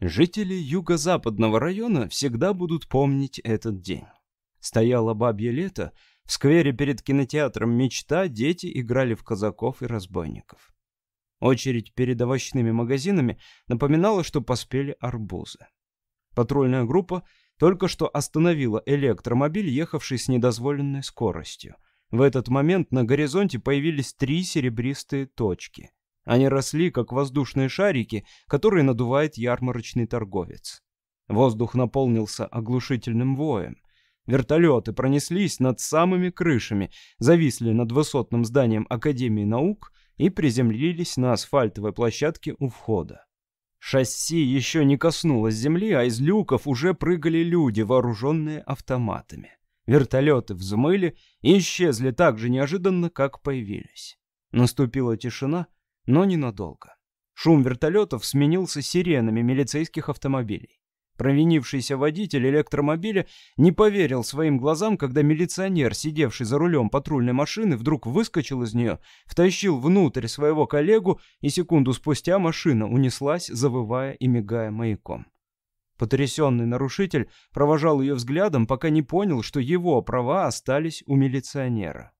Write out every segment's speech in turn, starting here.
Жители юго-западного района всегда будут помнить этот день. Стояло бабье лето, в сквере перед кинотеатром «Мечта» дети играли в казаков и разбойников. Очередь перед овощными магазинами напоминала, что поспели арбузы. Патрульная группа только что остановила электромобиль, ехавший с недозволенной скоростью. В этот момент на горизонте появились три серебристые точки. Они росли, как воздушные шарики, которые надувает ярмарочный торговец. Воздух наполнился оглушительным воем. Вертолеты пронеслись над самыми крышами, зависли над высотным зданием Академии наук и приземлились на асфальтовой площадке у входа. Шасси еще не коснулось земли, а из люков уже прыгали люди, вооруженные автоматами. Вертолеты взмыли и исчезли так же неожиданно, как появились. Наступила тишина, но ненадолго. Шум вертолетов сменился сиренами милицейских автомобилей. Провинившийся водитель электромобиля не поверил своим глазам, когда милиционер, сидевший за рулем патрульной машины, вдруг выскочил из нее, втащил внутрь своего коллегу, и секунду спустя машина унеслась, завывая и мигая маяком. Потрясенный нарушитель провожал ее взглядом, пока не понял, что его права остались у милиционера.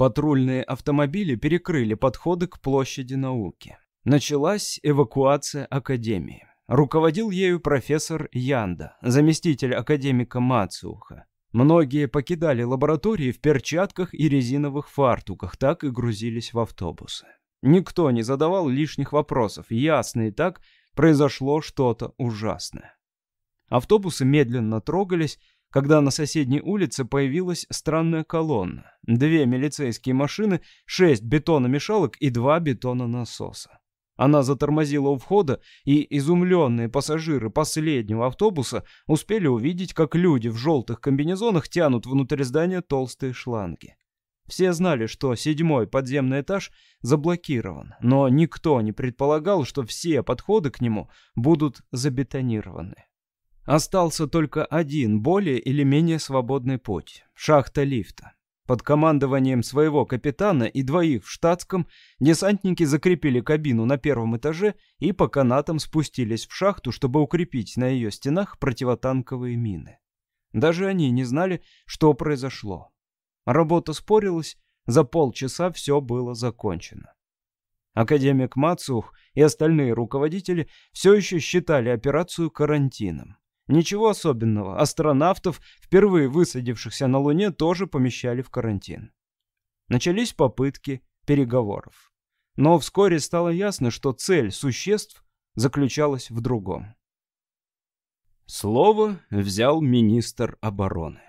Патрульные автомобили перекрыли подходы к площади науки. Началась эвакуация академии. Руководил ею профессор Янда, заместитель академика Мацуха. Многие покидали лаборатории в перчатках и резиновых фартуках, так и грузились в автобусы. Никто не задавал лишних вопросов, ясно и так произошло что-то ужасное. Автобусы медленно трогались, когда на соседней улице появилась странная колонна. Две милицейские машины, шесть бетономешалок и два бетононасоса. Она затормозила у входа, и изумленные пассажиры последнего автобуса успели увидеть, как люди в желтых комбинезонах тянут внутрь здания толстые шланги. Все знали, что седьмой подземный этаж заблокирован, но никто не предполагал, что все подходы к нему будут забетонированы. Остался только один более или менее свободный путь — шахта лифта. Под командованием своего капитана и двоих в штатском десантники закрепили кабину на первом этаже и по канатам спустились в шахту, чтобы укрепить на ее стенах противотанковые мины. Даже они не знали, что произошло. Работа спорилась, за полчаса все было закончено. Академик Мацух и остальные руководители все еще считали операцию карантином. Ничего особенного. Астронавтов, впервые высадившихся на Луне, тоже помещали в карантин. Начались попытки переговоров. Но вскоре стало ясно, что цель существ заключалась в другом. Слово взял министр обороны.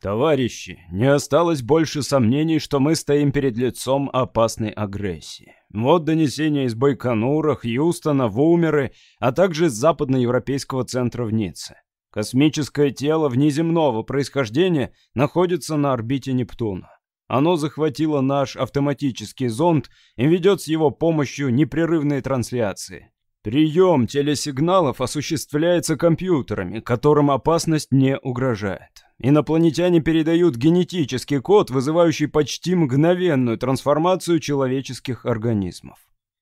Товарищи, не осталось больше сомнений, что мы стоим перед лицом опасной агрессии. Вот донесения из Байконура, Хьюстона, Вумеры, а также из западноевропейского центра в Ницце. Космическое тело внеземного происхождения находится на орбите Нептуна. Оно захватило наш автоматический зонд и ведет с его помощью непрерывные трансляции. Прием телесигналов осуществляется компьютерами, которым опасность не угрожает. Инопланетяне передают генетический код, вызывающий почти мгновенную трансформацию человеческих организмов.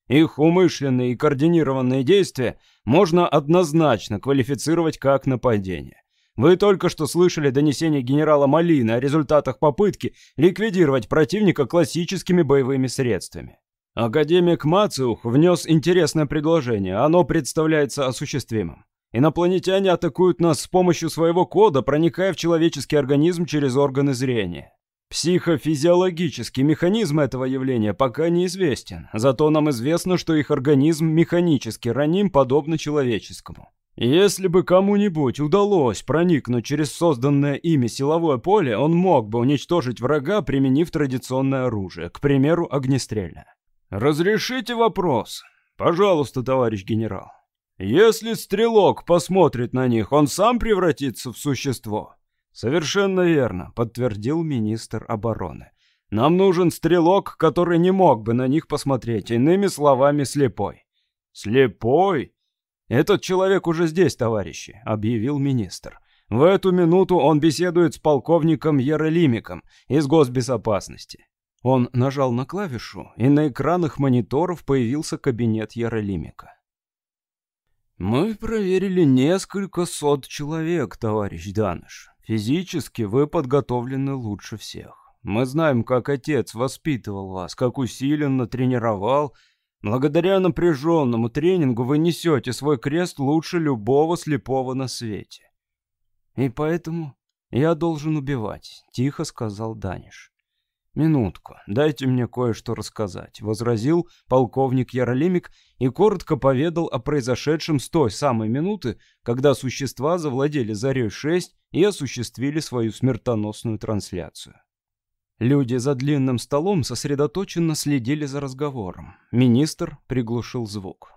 Их умышленные и координированные действия можно однозначно квалифицировать как нападение. Вы только что слышали донесение генерала Малина о результатах попытки ликвидировать противника классическими боевыми средствами. Академик Мациух внес интересное предложение, оно представляется осуществимым. Инопланетяне атакуют нас с помощью своего кода, проникая в человеческий организм через органы зрения. Психофизиологический механизм этого явления пока неизвестен, зато нам известно, что их организм механически раним, подобно человеческому. Если бы кому-нибудь удалось проникнуть через созданное ими силовое поле, он мог бы уничтожить врага, применив традиционное оружие, к примеру, огнестрельное. «Разрешите вопрос?» «Пожалуйста, товарищ генерал». Если стрелок посмотрит на них, он сам превратится в существо. Совершенно верно, подтвердил министр обороны. Нам нужен стрелок, который не мог бы на них посмотреть, иными словами, слепой. Слепой? Этот человек уже здесь, товарищи, объявил министр. В эту минуту он беседует с полковником Яролимиком из госбезопасности. Он нажал на клавишу, и на экранах мониторов появился кабинет Яролимика. Мы проверили несколько сот человек, товарищ Даныш. Физически вы подготовлены лучше всех. Мы знаем, как отец воспитывал вас, как усиленно тренировал. Благодаря напряженному тренингу вы несете свой крест лучше любого слепого на свете. И поэтому я должен убивать, тихо сказал Даниш. «Минутку, дайте мне кое-что рассказать», — возразил полковник Яролимик и коротко поведал о произошедшем с той самой минуты, когда существа завладели Зарей-6 и осуществили свою смертоносную трансляцию. Люди за длинным столом сосредоточенно следили за разговором. Министр приглушил звук.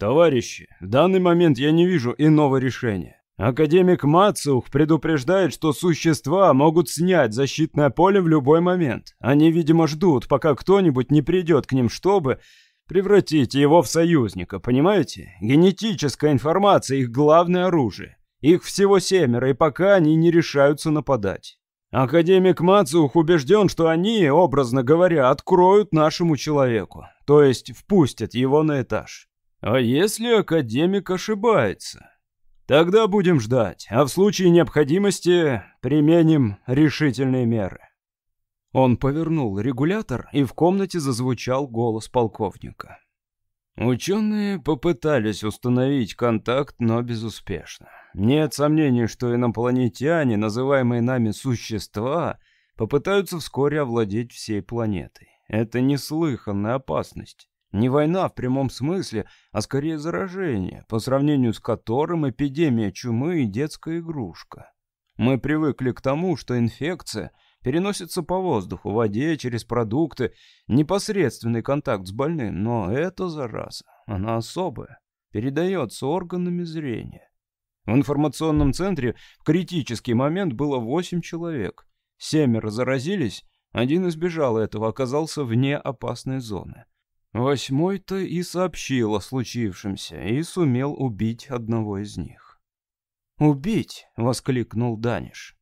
«Товарищи, в данный момент я не вижу иного решения. Академик Мацух предупреждает, что существа могут снять защитное поле в любой момент. Они, видимо, ждут, пока кто-нибудь не придет к ним, чтобы превратить его в союзника, понимаете? Генетическая информация — их главное оружие. Их всего семеро, и пока они не решаются нападать. Академик Мацух убежден, что они, образно говоря, откроют нашему человеку, то есть впустят его на этаж. А если академик ошибается? Тогда будем ждать, а в случае необходимости применим решительные меры. Он повернул регулятор, и в комнате зазвучал голос полковника. Ученые попытались установить контакт, но безуспешно. Нет сомнений, что инопланетяне, называемые нами существа, попытаются вскоре овладеть всей планетой. Это неслыханная опасность. Не война в прямом смысле, а скорее заражение, по сравнению с которым эпидемия чумы и детская игрушка. Мы привыкли к тому, что инфекция переносится по воздуху, воде, через продукты, непосредственный контакт с больным, но эта зараза, она особая, передается органами зрения. В информационном центре в критический момент было восемь человек. Семеро заразились, один избежал этого, оказался вне опасной зоны. Восьмой-то и сообщил о случившемся и сумел убить одного из них. «Убить!» — воскликнул Даниш.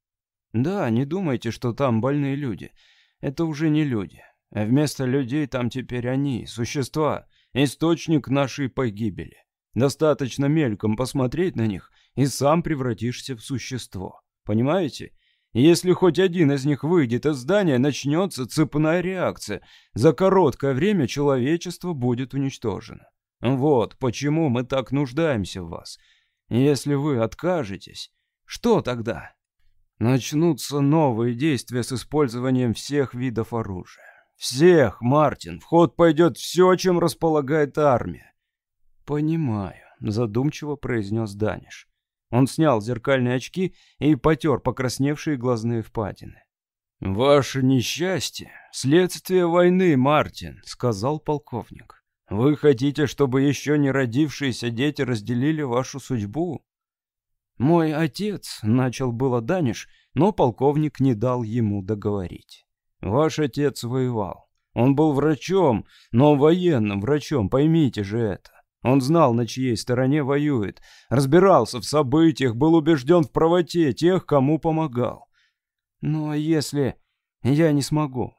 «Да, не думайте, что там больные люди. Это уже не люди. Вместо людей там теперь они, существа, источник нашей погибели. Достаточно мельком посмотреть на них, и сам превратишься в существо. Понимаете? Если хоть один из них выйдет из здания, начнется цепная реакция. За короткое время человечество будет уничтожено. Вот почему мы так нуждаемся в вас. Если вы откажетесь, что тогда? Начнутся новые действия с использованием всех видов оружия. Всех, Мартин, в ход пойдет все, чем располагает армия. Понимаю, задумчиво произнес Даниш. Он снял зеркальные очки и потер покрасневшие глазные впадины. «Ваше несчастье — следствие войны, Мартин», — сказал полковник. «Вы хотите, чтобы еще не родившиеся дети разделили вашу судьбу?» «Мой отец», — начал было Даниш, но полковник не дал ему договорить. «Ваш отец воевал. Он был врачом, но военным врачом, поймите же это. Он знал, на чьей стороне воюет, разбирался в событиях, был убежден в правоте тех, кому помогал. Ну а если я не смогу?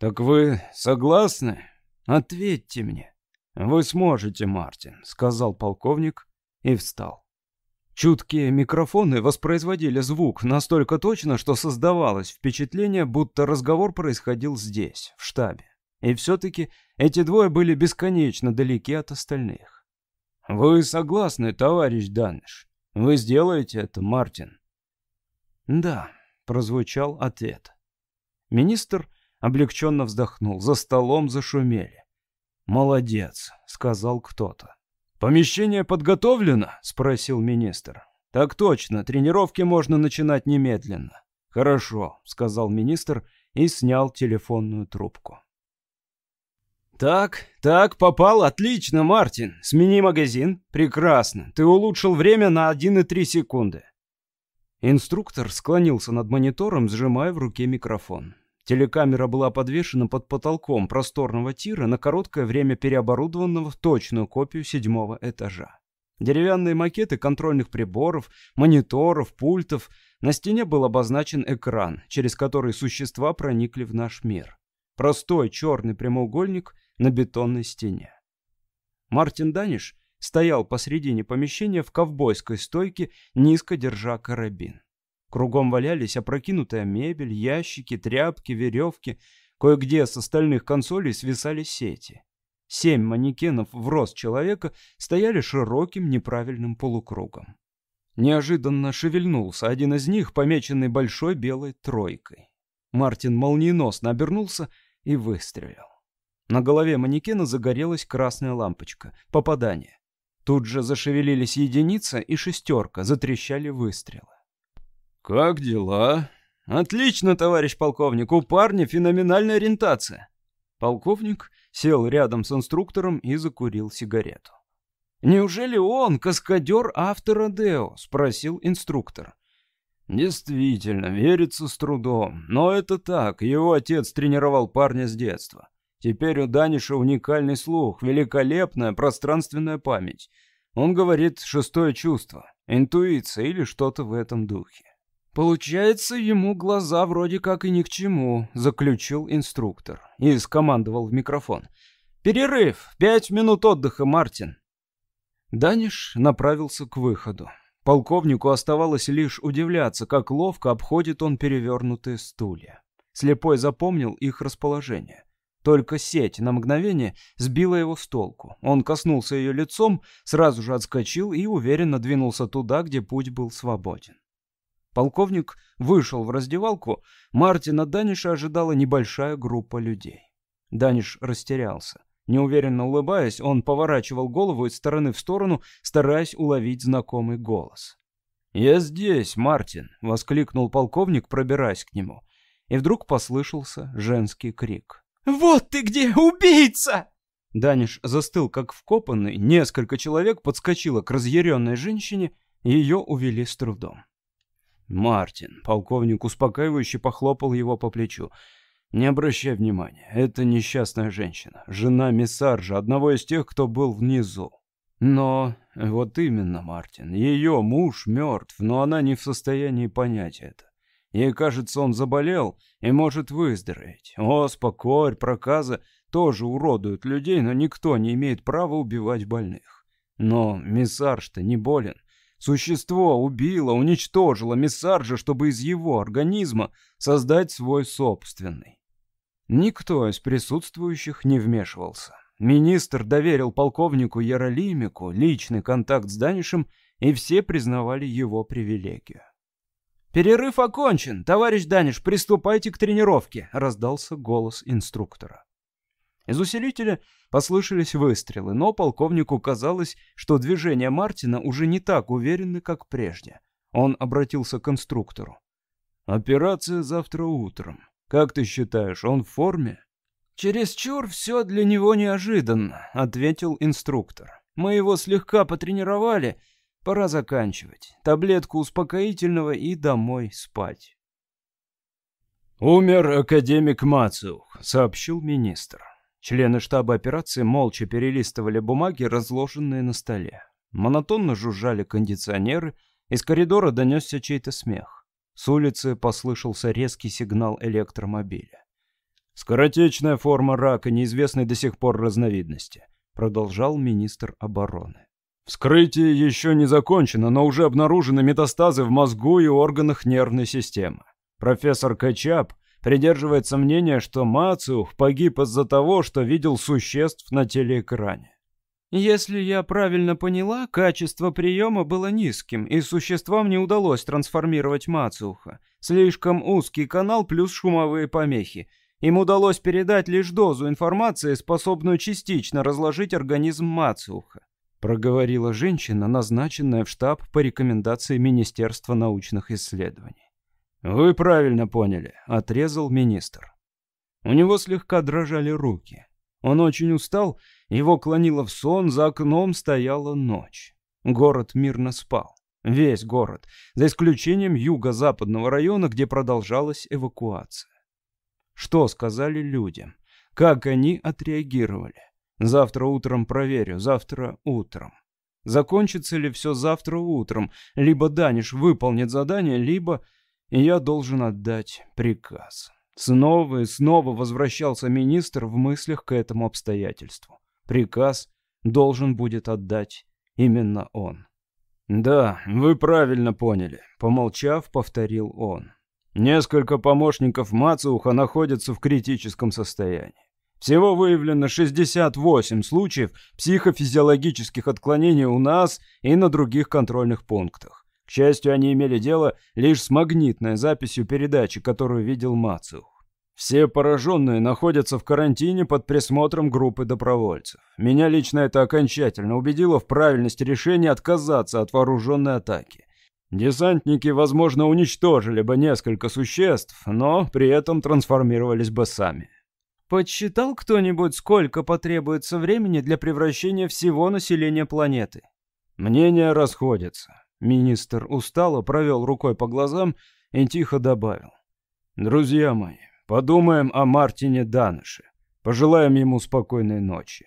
Так вы согласны? Ответьте мне. Вы сможете, Мартин, сказал полковник и встал. Чуткие микрофоны воспроизводили звук настолько точно, что создавалось впечатление, будто разговор происходил здесь, в штабе. И все-таки эти двое были бесконечно далеки от остальных. «Вы согласны, товарищ Даныш? Вы сделаете это, Мартин?» «Да», — прозвучал ответ. Министр облегченно вздохнул, за столом зашумели. «Молодец», — сказал кто-то. «Помещение подготовлено?» — спросил министр. «Так точно, тренировки можно начинать немедленно». «Хорошо», — сказал министр и снял телефонную трубку. «Так, так, попал, отлично, Мартин. Смени магазин. Прекрасно. Ты улучшил время на 1,3 секунды». Инструктор склонился над монитором, сжимая в руке микрофон. Телекамера была подвешена под потолком просторного тира на короткое время переоборудованного в точную копию седьмого этажа. Деревянные макеты контрольных приборов, мониторов, пультов. На стене был обозначен экран, через который существа проникли в наш мир. Простой черный прямоугольник — на бетонной стене. Мартин Даниш стоял посредине помещения в ковбойской стойке, низко держа карабин. Кругом валялись опрокинутая мебель, ящики, тряпки, веревки. Кое-где с остальных консолей свисали сети. Семь манекенов в рост человека стояли широким неправильным полукругом. Неожиданно шевельнулся один из них, помеченный большой белой тройкой. Мартин молниеносно обернулся и выстрелил. На голове манекена загорелась красная лампочка. Попадание. Тут же зашевелились единица и шестерка, затрещали выстрелы. «Как дела?» «Отлично, товарищ полковник, у парня феноменальная ориентация». Полковник сел рядом с инструктором и закурил сигарету. «Неужели он каскадер автора Део?» — спросил инструктор. «Действительно, верится с трудом. Но это так, его отец тренировал парня с детства. Теперь у Даниша уникальный слух, великолепная пространственная память. Он говорит шестое чувство, интуиция или что-то в этом духе. «Получается, ему глаза вроде как и ни к чему», — заключил инструктор и скомандовал в микрофон. «Перерыв! Пять минут отдыха, Мартин!» Даниш направился к выходу. Полковнику оставалось лишь удивляться, как ловко обходит он перевернутые стулья. Слепой запомнил их расположение. Только сеть на мгновение сбила его с толку. Он коснулся ее лицом, сразу же отскочил и уверенно двинулся туда, где путь был свободен. Полковник вышел в раздевалку. Мартина Даниша ожидала небольшая группа людей. Даниш растерялся. Неуверенно улыбаясь, он поворачивал голову из стороны в сторону, стараясь уловить знакомый голос. «Я здесь, Мартин!» — воскликнул полковник, пробираясь к нему. И вдруг послышался женский крик. «Вот ты где, убийца!» Даниш застыл, как вкопанный. Несколько человек подскочило к разъяренной женщине, и ее увели с трудом. «Мартин», — полковник успокаивающе похлопал его по плечу. «Не обращай внимания, это несчастная женщина, жена Миссаржа, одного из тех, кто был внизу. Но, вот именно, Мартин, ее муж мертв, но она не в состоянии понять это. Ей кажется, он заболел и может выздороветь. Оспа, корь, проказа тоже уродуют людей, но никто не имеет права убивать больных. Но Миссарж-то не болен. Существо убило, уничтожило Миссаржа, чтобы из его организма создать свой собственный. Никто из присутствующих не вмешивался. Министр доверил полковнику Яролимику личный контакт с Данишем, и все признавали его привилегию. «Перерыв окончен! Товарищ Даниш, приступайте к тренировке!» — раздался голос инструктора. Из усилителя послышались выстрелы, но полковнику казалось, что движения Мартина уже не так уверены, как прежде. Он обратился к инструктору. «Операция завтра утром. Как ты считаешь, он в форме?» «Чересчур все для него неожиданно», — ответил инструктор. «Мы его слегка потренировали. Пора заканчивать. Таблетку успокоительного и домой спать». «Умер академик Мацух», — сообщил министр. Члены штаба операции молча перелистывали бумаги, разложенные на столе. Монотонно жужжали кондиционеры, из коридора донесся чей-то смех. С улицы послышался резкий сигнал электромобиля. «Скоротечная форма рака неизвестной до сих пор разновидности», продолжал министр обороны. «Вскрытие еще не закончено, но уже обнаружены метастазы в мозгу и органах нервной системы. Профессор Качап придерживается мнения, что Мацух погиб из-за того, что видел существ на телеэкране. Если я правильно поняла, качество приема было низким, и существам не удалось трансформировать Мацуха. Слишком узкий канал плюс шумовые помехи. Им удалось передать лишь дозу информации, способную частично разложить организм Мацуха. Проговорила женщина, назначенная в штаб по рекомендации Министерства научных исследований. «Вы правильно поняли», — отрезал министр. У него слегка дрожали руки. Он очень устал, его клонило в сон, за окном стояла ночь. Город мирно спал. Весь город, за исключением юго-западного района, где продолжалась эвакуация. Что сказали людям? Как они отреагировали? Завтра утром проверю, завтра утром. Закончится ли все завтра утром? Либо Даниш выполнит задание, либо я должен отдать приказ. Снова и снова возвращался министр в мыслях к этому обстоятельству. Приказ должен будет отдать именно он. «Да, вы правильно поняли», — помолчав, повторил он. «Несколько помощников Мацуха находятся в критическом состоянии. Всего выявлено 68 случаев психофизиологических отклонений у нас и на других контрольных пунктах. К счастью, они имели дело лишь с магнитной записью передачи, которую видел Мацух. Все пораженные находятся в карантине под присмотром группы добровольцев. Меня лично это окончательно убедило в правильности решения отказаться от вооруженной атаки. Десантники, возможно, уничтожили бы несколько существ, но при этом трансформировались бы сами. Подсчитал кто-нибудь, сколько потребуется времени для превращения всего населения планеты? Мнения расходятся. Министр устало провел рукой по глазам и тихо добавил. Друзья мои, Подумаем о Мартине Даныше. Пожелаем ему спокойной ночи.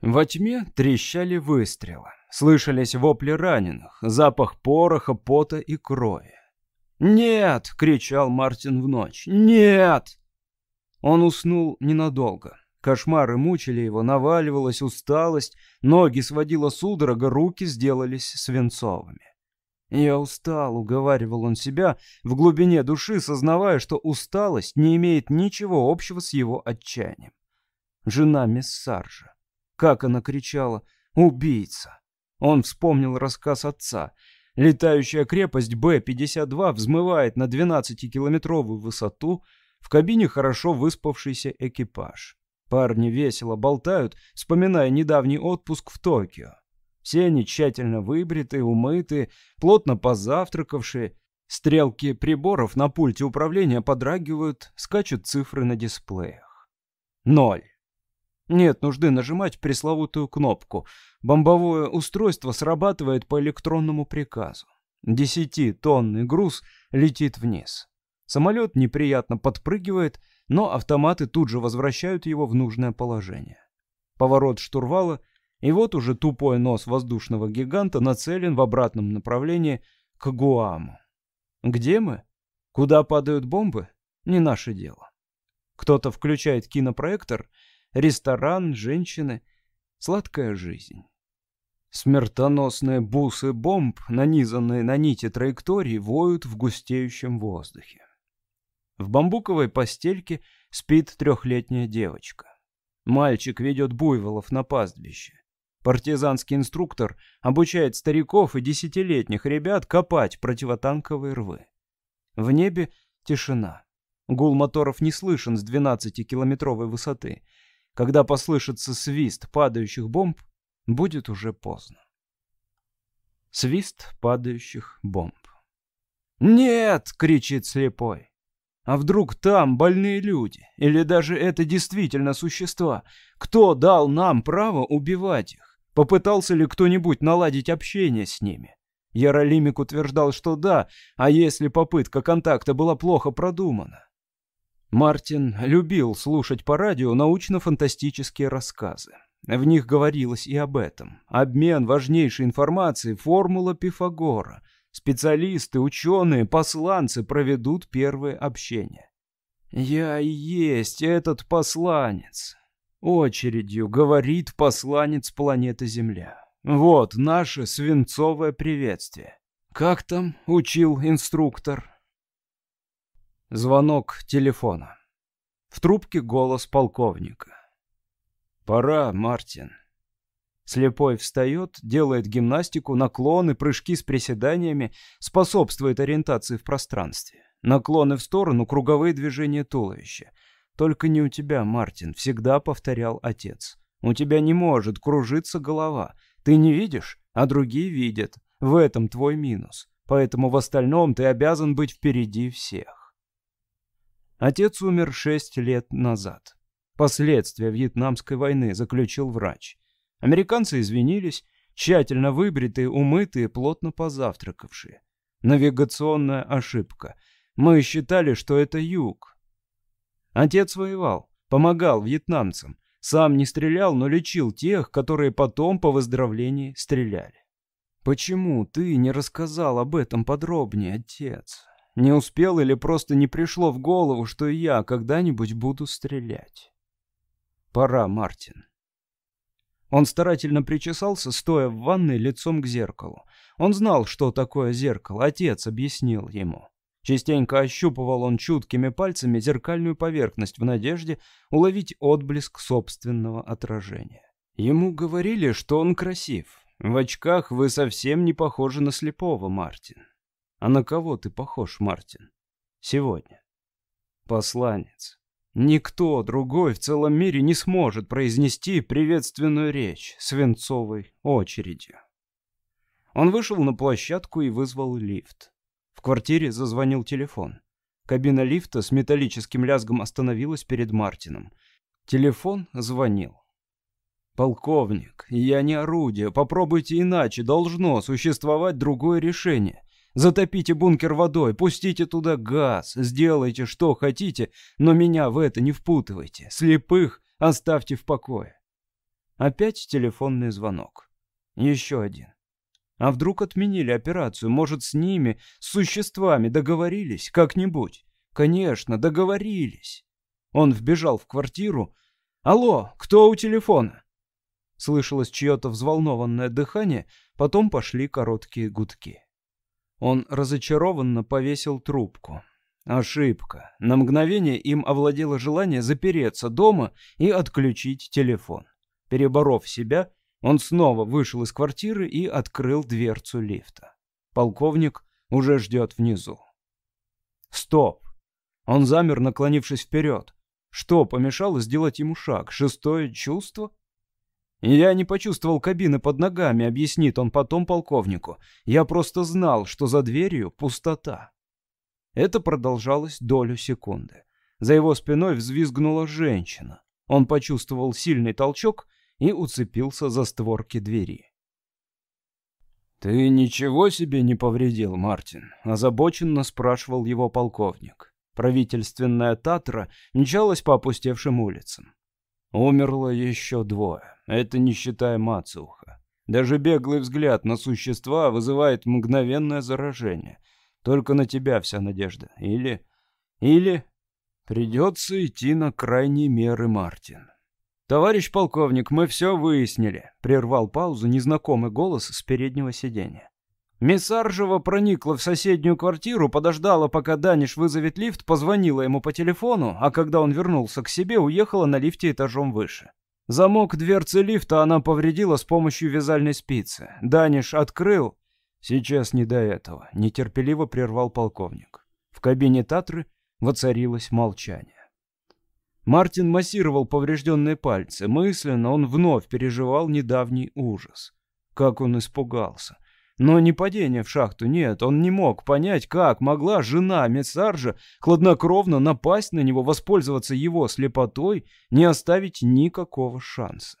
Во тьме трещали выстрелы. Слышались вопли раненых, запах пороха, пота и крови. «Нет!» — кричал Мартин в ночь. «Нет!» Он уснул ненадолго. Кошмары мучили его, наваливалась усталость, ноги сводила судорога, руки сделались свинцовыми. «Я устал», — уговаривал он себя, в глубине души сознавая, что усталость не имеет ничего общего с его отчаянием. Жена Мессаржа. Как она кричала «Убийца!». Он вспомнил рассказ отца. Летающая крепость Б-52 взмывает на 12-километровую высоту, в кабине хорошо выспавшийся экипаж. Парни весело болтают, вспоминая недавний отпуск в Токио. Все они тщательно выбриты, умыты, плотно позавтракавшие. Стрелки приборов на пульте управления подрагивают, скачут цифры на дисплеях. Ноль. Нет нужды нажимать пресловутую кнопку. Бомбовое устройство срабатывает по электронному приказу. Десятитонный груз летит вниз. Самолет неприятно подпрыгивает, но автоматы тут же возвращают его в нужное положение. Поворот штурвала — и вот уже тупой нос воздушного гиганта нацелен в обратном направлении к Гуаму. Где мы? Куда падают бомбы? Не наше дело. Кто-то включает кинопроектор, ресторан, женщины, сладкая жизнь. Смертоносные бусы бомб, нанизанные на нити траектории, воют в густеющем воздухе. В бамбуковой постельке спит трехлетняя девочка. Мальчик ведет буйволов на пастбище. Партизанский инструктор обучает стариков и десятилетних ребят копать противотанковые рвы. В небе тишина. Гул моторов не слышен с 12-километровой высоты. Когда послышится свист падающих бомб, будет уже поздно. Свист падающих бомб. «Нет!» — кричит слепой. А вдруг там больные люди? Или даже это действительно существа? Кто дал нам право убивать их? Попытался ли кто-нибудь наладить общение с ними? Яролимик утверждал, что да, а если попытка контакта была плохо продумана? Мартин любил слушать по радио научно-фантастические рассказы. В них говорилось и об этом. Обмен важнейшей информацией, формула Пифагора. Специалисты, ученые, посланцы проведут первые общения. «Я и есть этот посланец. Очередью говорит посланец планеты Земля. Вот наше свинцовое приветствие. Как там учил инструктор? Звонок телефона. В трубке голос полковника. «Пора, Мартин». Слепой встает, делает гимнастику, наклоны, прыжки с приседаниями, способствует ориентации в пространстве. Наклоны в сторону, круговые движения туловища. Только не у тебя, Мартин, всегда повторял отец. У тебя не может кружиться голова. Ты не видишь, а другие видят. В этом твой минус. Поэтому в остальном ты обязан быть впереди всех. Отец умер шесть лет назад. Последствия Вьетнамской войны заключил врач. Американцы извинились, тщательно выбритые, умытые, плотно позавтракавшие. Навигационная ошибка. Мы считали, что это юг, Отец воевал, помогал вьетнамцам. Сам не стрелял, но лечил тех, которые потом по выздоровлении стреляли. Почему ты не рассказал об этом подробнее, отец? Не успел или просто не пришло в голову, что я когда-нибудь буду стрелять? Пора, Мартин. Он старательно причесался, стоя в ванной лицом к зеркалу. Он знал, что такое зеркало, отец объяснил ему. Частенько ощупывал он чуткими пальцами зеркальную поверхность в надежде уловить отблеск собственного отражения. Ему говорили, что он красив. В очках вы совсем не похожи на слепого, Мартин. А на кого ты похож, Мартин? Сегодня. Посланец. Никто другой в целом мире не сможет произнести приветственную речь свинцовой очередью. Он вышел на площадку и вызвал лифт. В квартире зазвонил телефон. Кабина лифта с металлическим лязгом остановилась перед Мартином. Телефон звонил. «Полковник, я не орудие. Попробуйте иначе. Должно существовать другое решение. Затопите бункер водой, пустите туда газ, сделайте что хотите, но меня в это не впутывайте. Слепых оставьте в покое». Опять телефонный звонок. Еще один. А вдруг отменили операцию? Может, с ними, с существами договорились как-нибудь? Конечно, договорились. Он вбежал в квартиру. «Алло, кто у телефона?» Слышалось чье-то взволнованное дыхание, потом пошли короткие гудки. Он разочарованно повесил трубку. Ошибка. На мгновение им овладело желание запереться дома и отключить телефон. Переборов себя, он снова вышел из квартиры и открыл дверцу лифта. Полковник уже ждет внизу. Стоп! Он замер, наклонившись вперед. Что помешало сделать ему шаг? Шестое чувство? «Я не почувствовал кабины под ногами», — объяснит он потом полковнику. «Я просто знал, что за дверью пустота». Это продолжалось долю секунды. За его спиной взвизгнула женщина. Он почувствовал сильный толчок и уцепился за створки двери. «Ты ничего себе не повредил, Мартин?» — озабоченно спрашивал его полковник. Правительственная Татра мчалась по опустевшим улицам. Умерло еще двое. Это не считая Мацуха. Даже беглый взгляд на существа вызывает мгновенное заражение. Только на тебя вся надежда. Или... Или... Придется идти на крайние меры, Мартин. «Товарищ полковник, мы все выяснили», — прервал паузу незнакомый голос с переднего сиденья. Мисс Аржева проникла в соседнюю квартиру, подождала, пока Даниш вызовет лифт, позвонила ему по телефону, а когда он вернулся к себе, уехала на лифте этажом выше. Замок дверцы лифта она повредила с помощью вязальной спицы. Даниш открыл. Сейчас не до этого, нетерпеливо прервал полковник. В кабине Татры воцарилось молчание. Мартин массировал поврежденные пальцы. Мысленно он вновь переживал недавний ужас. Как он испугался. Но не падение в шахту, нет, он не мог понять, как могла жена Мессаржа хладнокровно напасть на него, воспользоваться его слепотой, не оставить никакого шанса.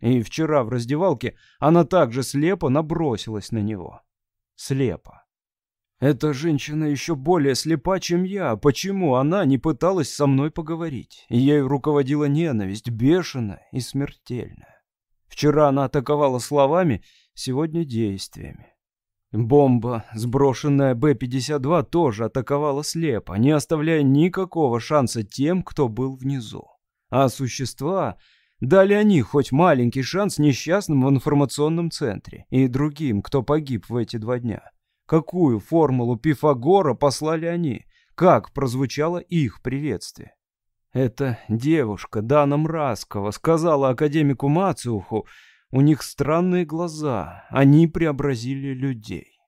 И вчера в раздевалке она также слепо набросилась на него. Слепо. Эта женщина еще более слепа, чем я. Почему она не пыталась со мной поговорить? Ею руководила ненависть, бешеная и смертельная. Вчера она атаковала словами, сегодня действиями. Бомба, сброшенная Б-52, тоже атаковала слепо, не оставляя никакого шанса тем, кто был внизу. А существа дали они хоть маленький шанс несчастным в информационном центре и другим, кто погиб в эти два дня. Какую формулу Пифагора послали они? Как прозвучало их приветствие? Эта девушка, Дана Мраскова, сказала академику Мациуху, у них странные глаза, они преобразили людей.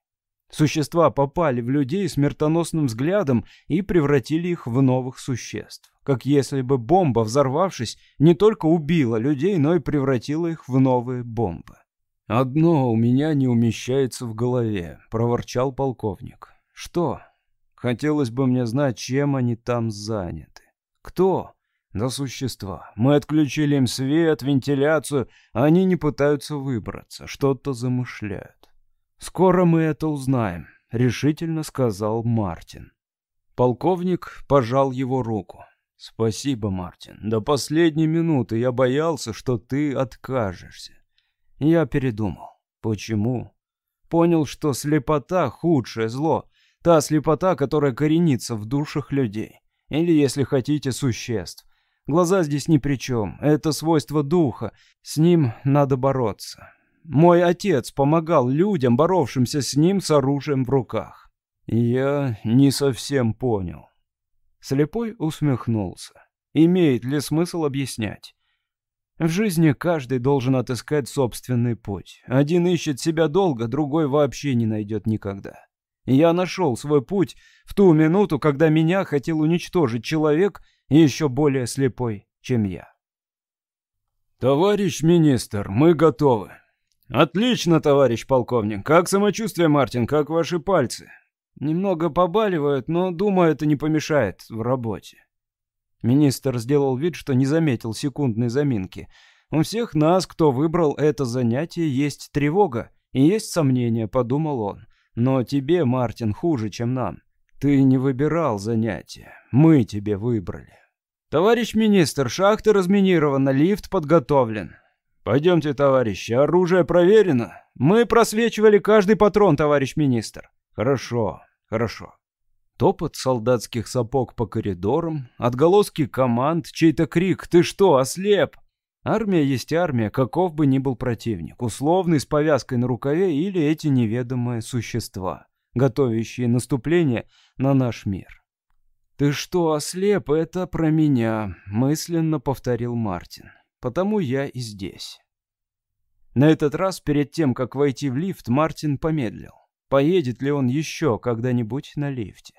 Существа попали в людей смертоносным взглядом и превратили их в новых существ. Как если бы бомба, взорвавшись, не только убила людей, но и превратила их в новые бомбы. «Одно у меня не умещается в голове», — проворчал полковник. «Что? Хотелось бы мне знать, чем они там заняты. Кто? Да существа. Мы отключили им свет, вентиляцию, а они не пытаются выбраться, что-то замышляют. Скоро мы это узнаем», — решительно сказал Мартин. Полковник пожал его руку. «Спасибо, Мартин. До последней минуты я боялся, что ты откажешься. Я передумал. Почему? Понял, что слепота — худшее зло. Та слепота, которая коренится в душах людей. Или, если хотите, существ. Глаза здесь ни при чем. Это свойство духа. С ним надо бороться. Мой отец помогал людям, боровшимся с ним с оружием в руках. Я не совсем понял. Слепой усмехнулся. Имеет ли смысл объяснять? В жизни каждый должен отыскать собственный путь. Один ищет себя долго, другой вообще не найдет никогда. Я нашел свой путь в ту минуту, когда меня хотел уничтожить человек еще более слепой, чем я. «Товарищ министр, мы готовы». «Отлично, товарищ полковник. Как самочувствие, Мартин? Как ваши пальцы?» «Немного побаливают, но, думаю, это не помешает в работе». Министр сделал вид, что не заметил секундной заминки. «У всех нас, кто выбрал это занятие, есть тревога и есть сомнения», — подумал он. «Но тебе, Мартин, хуже, чем нам. Ты не выбирал занятия. Мы тебе выбрали». «Товарищ министр, шахта разминирована, лифт подготовлен». «Пойдемте, товарищи, оружие проверено. Мы просвечивали каждый патрон, товарищ министр». «Хорошо, хорошо». Топот солдатских сапог по коридорам, отголоски команд, чей-то крик «Ты что, ослеп?» Армия есть армия, каков бы ни был противник, условный, с повязкой на рукаве или эти неведомые существа, готовящие наступление на наш мир. «Ты что, ослеп? Это про меня», — мысленно повторил Мартин. «Потому я и здесь». На этот раз, перед тем, как войти в лифт, Мартин помедлил. Поедет ли он еще когда-нибудь на лифте?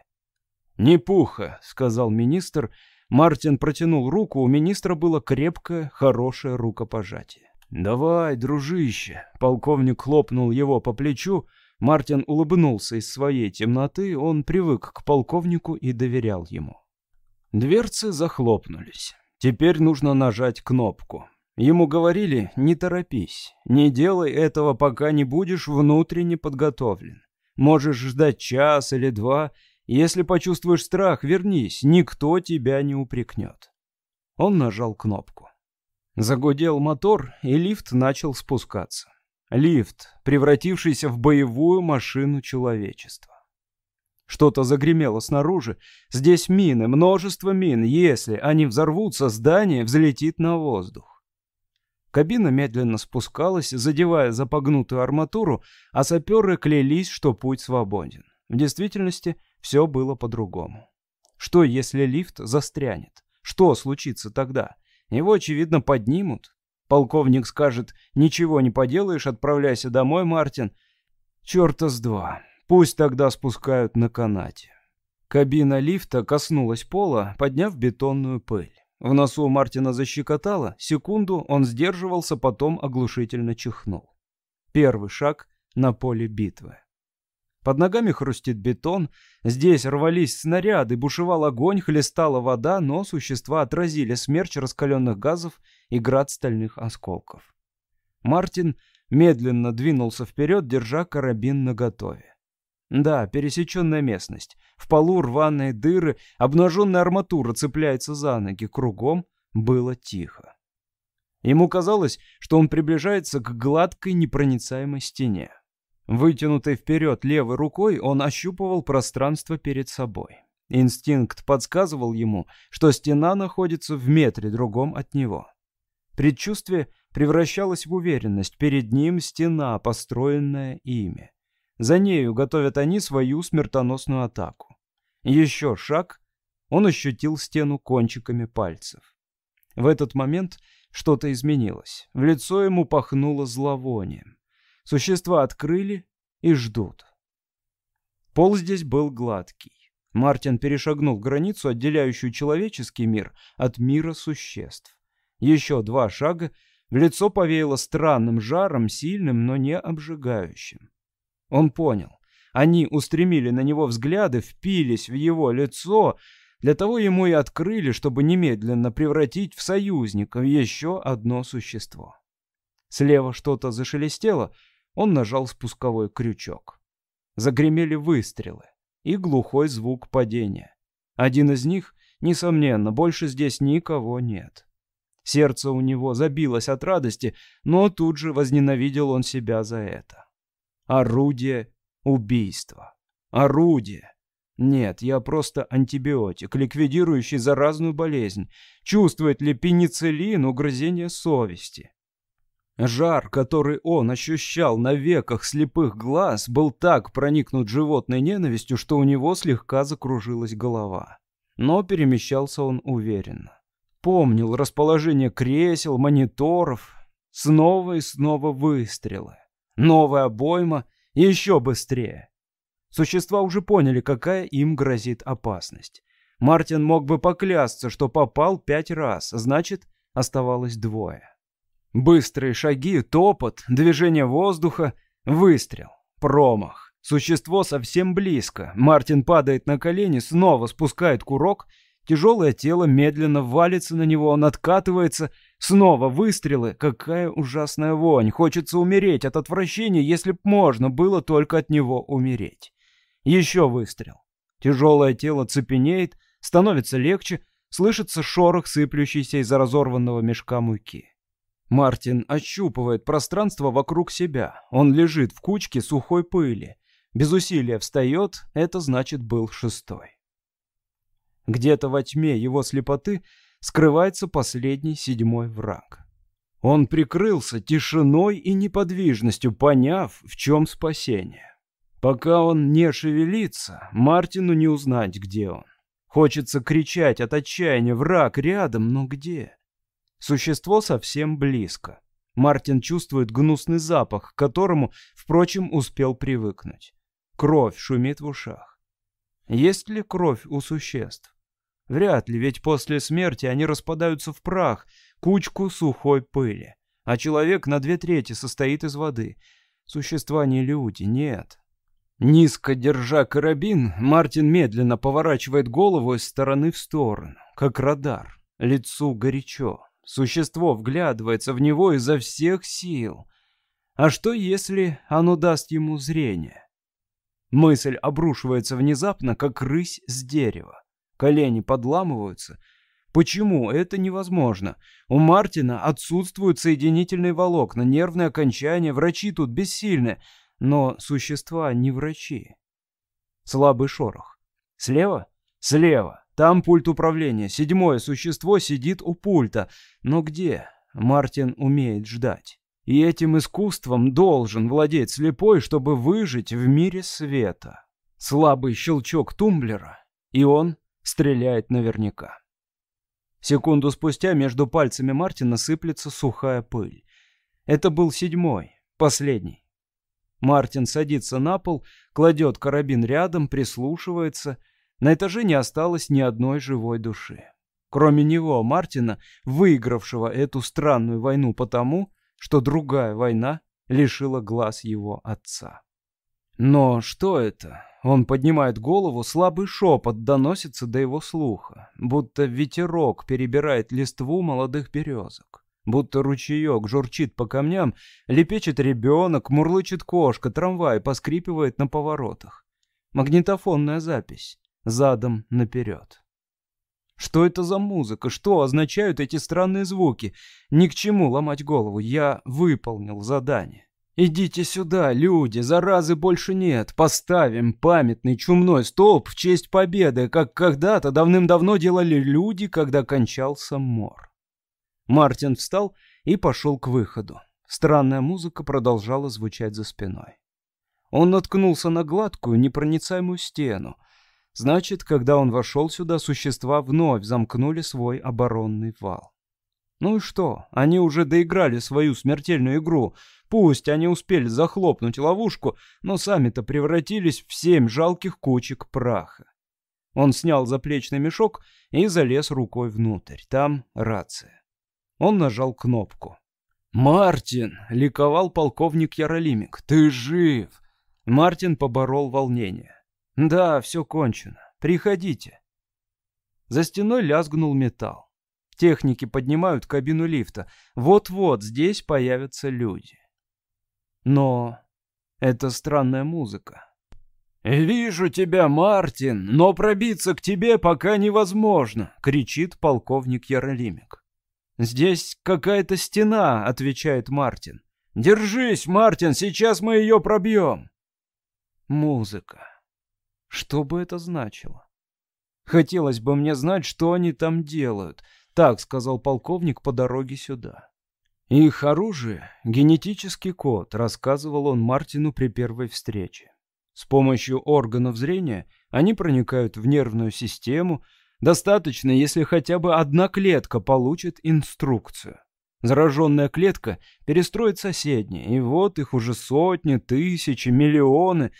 «Не пуха», — сказал министр. Мартин протянул руку, у министра было крепкое, хорошее рукопожатие. «Давай, дружище!» — полковник хлопнул его по плечу. Мартин улыбнулся из своей темноты, он привык к полковнику и доверял ему. Дверцы захлопнулись. Теперь нужно нажать кнопку. Ему говорили, не торопись, не делай этого, пока не будешь внутренне подготовлен. Можешь ждать час или два, если почувствуешь страх, вернись, никто тебя не упрекнет. Он нажал кнопку. Загудел мотор, и лифт начал спускаться. Лифт, превратившийся в боевую машину человечества. Что-то загремело снаружи. Здесь мины, множество мин. Если они взорвутся, здание взлетит на воздух. Кабина медленно спускалась, задевая за погнутую арматуру, а саперы клялись, что путь свободен. В действительности все было по-другому. Что, если лифт застрянет? Что случится тогда? Его, очевидно, поднимут. Полковник скажет, ничего не поделаешь, отправляйся домой, Мартин. Черта с два. Пусть тогда спускают на канате. Кабина лифта коснулась пола, подняв бетонную пыль. В носу Мартина защекотало, секунду он сдерживался, потом оглушительно чихнул. Первый шаг на поле битвы. Под ногами хрустит бетон, здесь рвались снаряды, бушевал огонь, хлестала вода, но существа отразили смерч раскаленных газов и град стальных осколков. Мартин медленно двинулся вперед, держа карабин наготове. Да, пересеченная местность. В полу рваные дыры, обнаженная арматура цепляется за ноги, кругом было тихо. Ему казалось, что он приближается к гладкой непроницаемой стене. Вытянутой вперед левой рукой он ощупывал пространство перед собой. Инстинкт подсказывал ему, что стена находится в метре другом от него. Предчувствие превращалось в уверенность. Перед ним стена, построенная ими. За нею готовят они свою смертоносную атаку. Еще шаг, он ощутил стену кончиками пальцев. В этот момент что-то изменилось. В лицо ему пахнуло зловонием. Существа открыли и ждут. Пол здесь был гладкий. Мартин перешагнул границу, отделяющую человеческий мир от мира существ. Еще два шага, в лицо повеяло странным жаром, сильным, но не обжигающим. Он понял. Они устремили на него взгляды, впились в его лицо, для того ему и открыли, чтобы немедленно превратить в союзников еще одно существо. Слева что-то зашелестело, он нажал спусковой крючок. Загремели выстрелы и глухой звук падения. Один из них, несомненно, больше здесь никого нет. Сердце у него забилось от радости, но тут же возненавидел он себя за это. Орудие убийства. Орудие. Нет, я просто антибиотик, ликвидирующий заразную болезнь. Чувствует ли пенициллин угрызение совести? Жар, который он ощущал на веках слепых глаз, был так проникнут животной ненавистью, что у него слегка закружилась голова. Но перемещался он уверенно. Помнил расположение кресел, мониторов. Снова и снова выстрелы. Новая обойма, еще быстрее. Существа уже поняли, какая им грозит опасность. Мартин мог бы поклясться, что попал пять раз, значит, оставалось двое. Быстрые шаги, топот, движение воздуха, выстрел, промах. Существо совсем близко. Мартин падает на колени, снова спускает курок. Тяжелое тело медленно валится на него, он откатывается. Снова выстрелы. Какая ужасная вонь. Хочется умереть от отвращения, если б можно было только от него умереть. Еще выстрел. Тяжелое тело цепенеет, становится легче, слышится шорох, сыплющийся из разорванного мешка муки. Мартин ощупывает пространство вокруг себя. Он лежит в кучке сухой пыли. Без усилия встает, это значит был шестой. Где-то во тьме его слепоты скрывается последний седьмой враг. Он прикрылся тишиной и неподвижностью, поняв, в чем спасение. Пока он не шевелится, Мартину не узнать, где он. Хочется кричать от отчаяния «Враг рядом, но где?» Существо совсем близко. Мартин чувствует гнусный запах, к которому, впрочем, успел привыкнуть. Кровь шумит в ушах. Есть ли кровь у существ? Вряд ли, ведь после смерти они распадаются в прах, кучку сухой пыли. А человек на две трети состоит из воды. Существа не люди, нет. Низко держа карабин, Мартин медленно поворачивает голову из стороны в сторону, как радар. Лицу горячо. Существо вглядывается в него изо всех сил. А что, если оно даст ему зрение? Мысль обрушивается внезапно, как рысь с дерева. Колени подламываются. Почему это невозможно? У Мартина отсутствуют соединительные волокна, нервные окончания, врачи тут бессильны. Но существа не врачи. Слабый шорох. Слева? Слева. Там пульт управления. Седьмое существо сидит у пульта. Но где? Мартин умеет ждать. И этим искусством должен владеть слепой, чтобы выжить в мире света. Слабый щелчок тумблера, и он стреляет наверняка. Секунду спустя между пальцами Мартина сыплется сухая пыль. Это был седьмой, последний. Мартин садится на пол, кладет карабин рядом, прислушивается. На этаже не осталось ни одной живой души. Кроме него, Мартина, выигравшего эту странную войну потому, что другая война лишила глаз его отца. Но что это? Он поднимает голову, слабый шепот доносится до его слуха, будто ветерок перебирает листву молодых березок. Будто ручеек журчит по камням, лепечет ребенок, мурлычет кошка, трамвай поскрипывает на поворотах. Магнитофонная запись. Задом наперед. Что это за музыка? Что означают эти странные звуки? Ни к чему ломать голову. Я выполнил задание. Идите сюда, люди, заразы больше нет. Поставим памятный чумной столб в честь победы, как когда-то давным-давно делали люди, когда кончался мор. Мартин встал и пошел к выходу. Странная музыка продолжала звучать за спиной. Он наткнулся на гладкую, непроницаемую стену. Значит, когда он вошел сюда, существа вновь замкнули свой оборонный вал. Ну и что? Они уже доиграли свою смертельную игру. Пусть они успели захлопнуть ловушку, но сами-то превратились в семь жалких кучек праха. Он снял заплечный мешок и залез рукой внутрь. Там рация. Он нажал кнопку. «Мартин!» — ликовал полковник Яролимик. «Ты жив!» Мартин поборол волнение. «Да, все кончено. Приходите». За стеной лязгнул металл. Техники поднимают кабину лифта. Вот-вот здесь появятся люди. Но это странная музыка. «Вижу тебя, Мартин, но пробиться к тебе пока невозможно!» — кричит полковник Яролимик. «Здесь какая-то стена», — отвечает Мартин. «Держись, Мартин, сейчас мы ее пробьем». Музыка. Что бы это значило? Хотелось бы мне знать, что они там делают, так сказал полковник по дороге сюда. Их оружие — генетический код, рассказывал он Мартину при первой встрече. С помощью органов зрения они проникают в нервную систему. Достаточно, если хотя бы одна клетка получит инструкцию. Зараженная клетка перестроит соседние, и вот их уже сотни, тысячи, миллионы.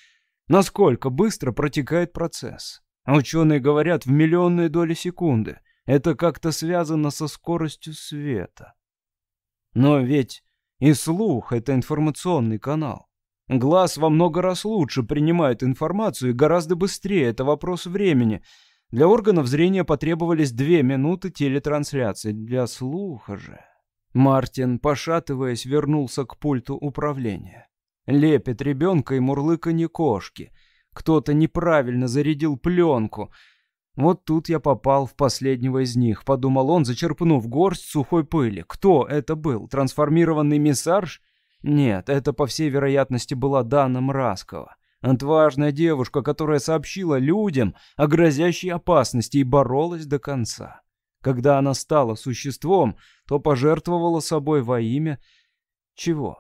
Насколько быстро протекает процесс? Ученые говорят в миллионные доли секунды. Это как-то связано со скоростью света. Но ведь и слух — это информационный канал. Глаз во много раз лучше принимает информацию и гораздо быстрее. Это вопрос времени. Для органов зрения потребовались две минуты телетрансляции. Для слуха же... Мартин, пошатываясь, вернулся к пульту управления. Лепет ребенка и мурлыканье кошки. Кто-то неправильно зарядил пленку. Вот тут я попал в последнего из них, подумал он, зачерпнув горсть сухой пыли. Кто это был? Трансформированный миссарж? Нет, это, по всей вероятности, была Дана Мраскова. Отважная девушка, которая сообщила людям о грозящей опасности и боролась до конца. Когда она стала существом, то пожертвовала собой во имя... Чего?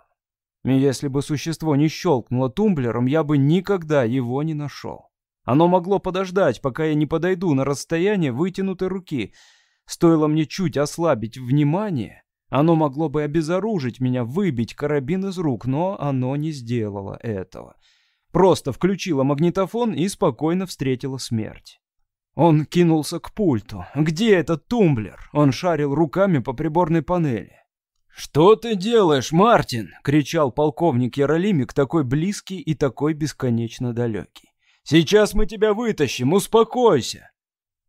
Если бы существо не щелкнуло тумблером, я бы никогда его не нашел. Оно могло подождать, пока я не подойду на расстояние вытянутой руки. Стоило мне чуть ослабить внимание, оно могло бы обезоружить меня, выбить карабин из рук, но оно не сделало этого. Просто включило магнитофон и спокойно встретило смерть. Он кинулся к пульту. «Где этот тумблер?» Он шарил руками по приборной панели. «Что ты делаешь, Мартин?» — кричал полковник Яролимик, такой близкий и такой бесконечно далекий. «Сейчас мы тебя вытащим, успокойся!»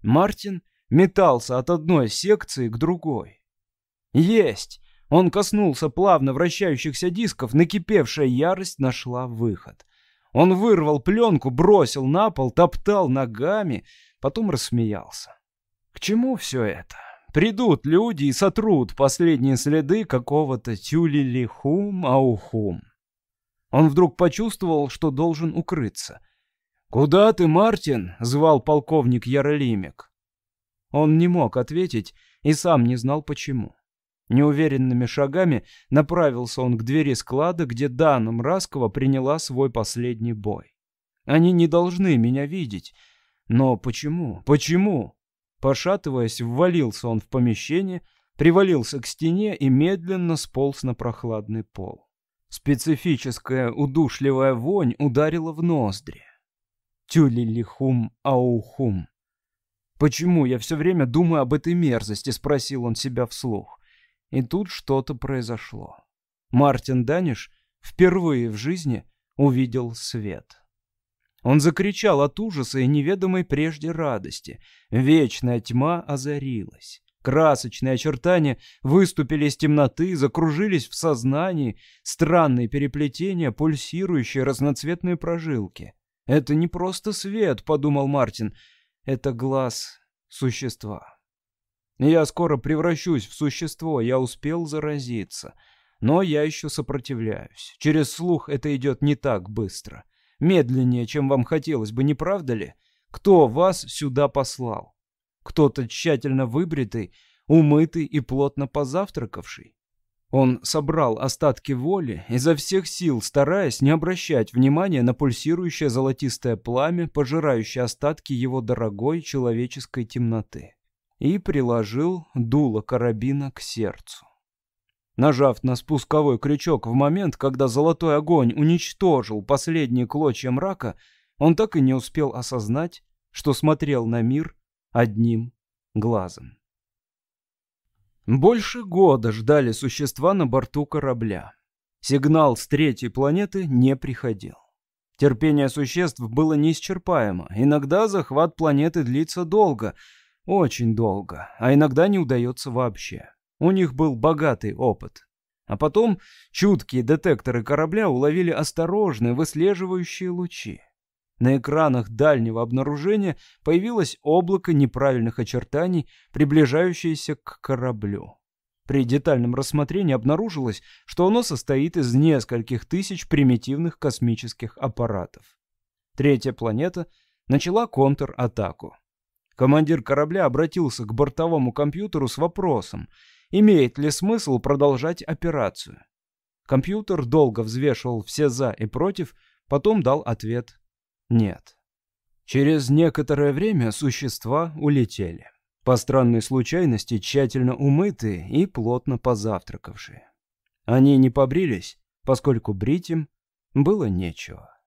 Мартин метался от одной секции к другой. «Есть!» Он коснулся плавно вращающихся дисков, накипевшая ярость нашла выход. Он вырвал пленку, бросил на пол, топтал ногами — потом рассмеялся. К чему все это? Придут люди и сотрут последние следы какого-то тюлилихум-аухум. Он вдруг почувствовал, что должен укрыться. «Куда ты, Мартин?» — звал полковник Яролимик. Он не мог ответить и сам не знал почему. Неуверенными шагами направился он к двери склада, где Дана Мраскова приняла свой последний бой. «Они не должны меня видеть», но почему? Почему? Пошатываясь, ввалился он в помещение, привалился к стене и медленно сполз на прохладный пол. Специфическая удушливая вонь ударила в ноздри. Тюлилихум аухум. «Почему я все время думаю об этой мерзости?» — спросил он себя вслух. И тут что-то произошло. Мартин Даниш впервые в жизни увидел свет. Он закричал от ужаса и неведомой прежде радости. Вечная тьма озарилась. Красочные очертания выступили из темноты, закружились в сознании, странные переплетения, пульсирующие разноцветные прожилки. «Это не просто свет», — подумал Мартин, — «это глаз существа». «Я скоро превращусь в существо, я успел заразиться, но я еще сопротивляюсь. Через слух это идет не так быстро». Медленнее, чем вам хотелось бы, не правда ли? Кто вас сюда послал? Кто-то тщательно выбритый, умытый и плотно позавтракавший? Он собрал остатки воли, изо всех сил стараясь не обращать внимания на пульсирующее золотистое пламя, пожирающее остатки его дорогой человеческой темноты, и приложил дуло карабина к сердцу. Нажав на спусковой крючок в момент, когда золотой огонь уничтожил последние клочья мрака, он так и не успел осознать, что смотрел на мир одним глазом. Больше года ждали существа на борту корабля. Сигнал с третьей планеты не приходил. Терпение существ было неисчерпаемо. Иногда захват планеты длится долго, очень долго, а иногда не удается вообще. У них был богатый опыт. А потом чуткие детекторы корабля уловили осторожные выслеживающие лучи. На экранах дальнего обнаружения появилось облако неправильных очертаний, приближающееся к кораблю. При детальном рассмотрении обнаружилось, что оно состоит из нескольких тысяч примитивных космических аппаратов. Третья планета начала контр-атаку. Командир корабля обратился к бортовому компьютеру с вопросом, имеет ли смысл продолжать операцию. Компьютер долго взвешивал все «за» и «против», потом дал ответ «нет». Через некоторое время существа улетели. По странной случайности тщательно умытые и плотно позавтракавшие. Они не побрились, поскольку брить им было нечего.